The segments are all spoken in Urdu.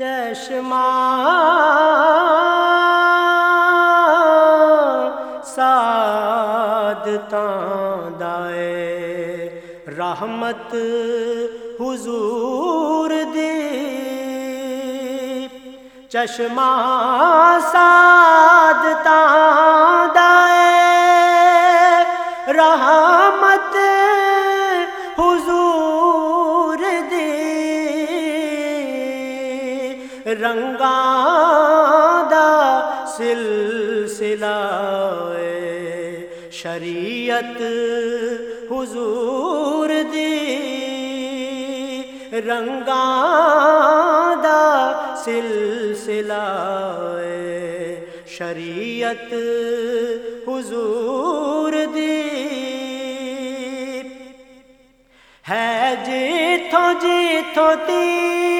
چشمہ ساد دائے رحمت حضور دی۔ چشمہ ساد دائے رحمت سلسلہ شریعت حضور دی رنگاں دا سلسلہ شریعت حضور دی ہے جیتھوں جیتھوں تیک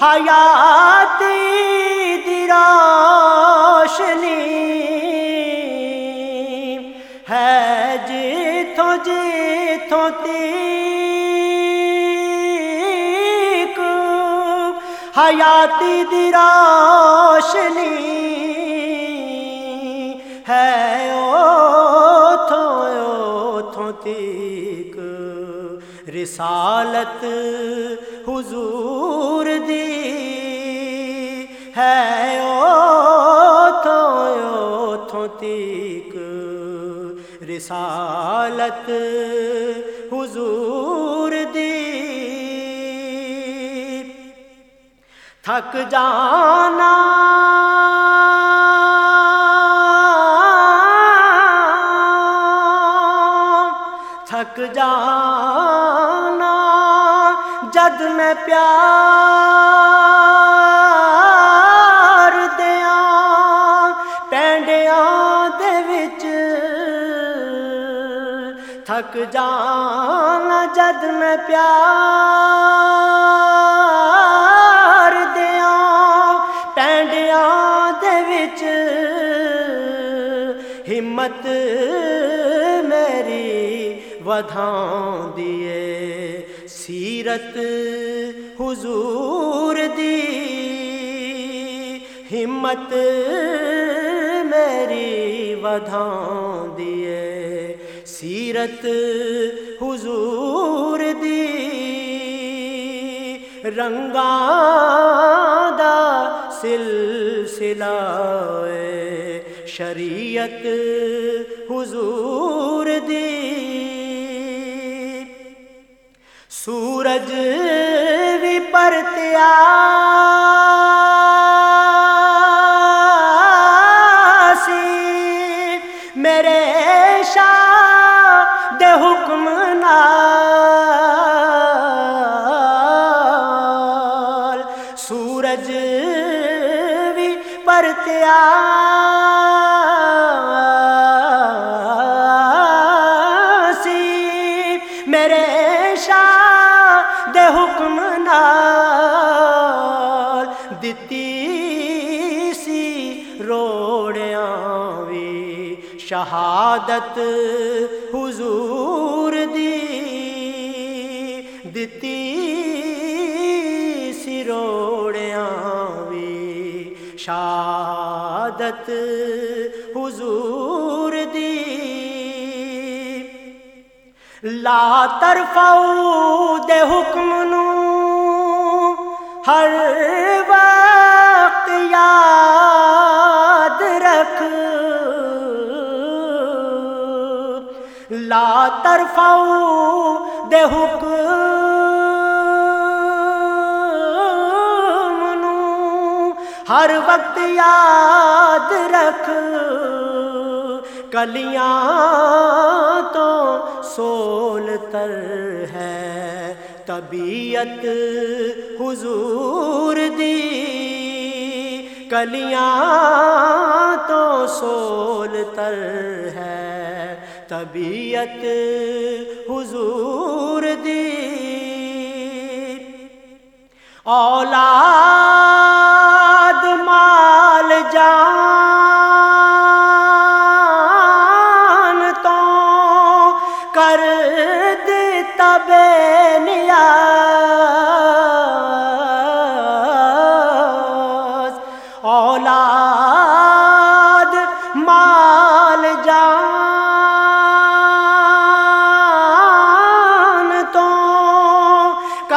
حیاتی دی روشنی ہے جیتھوں جیتھوں تیک حیاتی دی روشنی ہے اوتھوں اوتھوں تیک رسالت حضور ہے اوتھوں تیک رسالت حضور دی۔ تھک جانا تھک جانا جد میں پیار تھک جانا جد میں پیار دیاں، پینڈیاں دے وچ ہمت میری ودھاں دیے سیرت حضور دی ہمت میری ودھاں دیے سیرت حضور دی۔ رنگاں دا سلسلہ شریعت حضور دی۔ سورج بھی پرتیا۔ سورج بھی پرتیا۔ سی میرے شاہ دے حکم نال دتی سی روڑیاں وی شہادت حضور دی۔ دتی سی روڑیاں شہادت حضور دی۔ لا ترفعو دے حکم نو، ہر وقت یاد رکھ۔ لا ترفعو دے حکم ہر وقت یاد رکھ۔ کلیاں تو سول تر ہے، طبیعت حضور دی۔ کلیاں تو سول تر ہے، طبیعت حضور دی۔ اولاد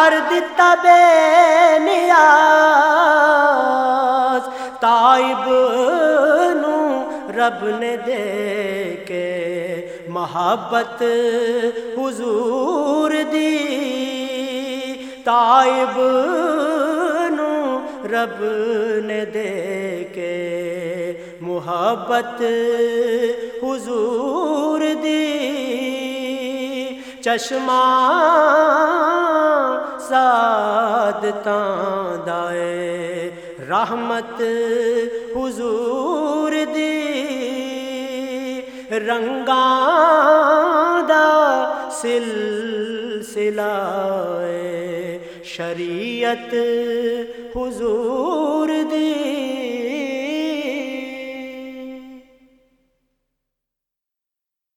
کر دیتا بے نیاز۔ تائب نو رب نے دے کے محبت حضور دی۔ تائب نو رب نے دے کے محبت حضور دی۔ چشمہ آزاد دائے رحمت حضور دی۔ رنگاں دا سلسلہ شریعت حضور دی۔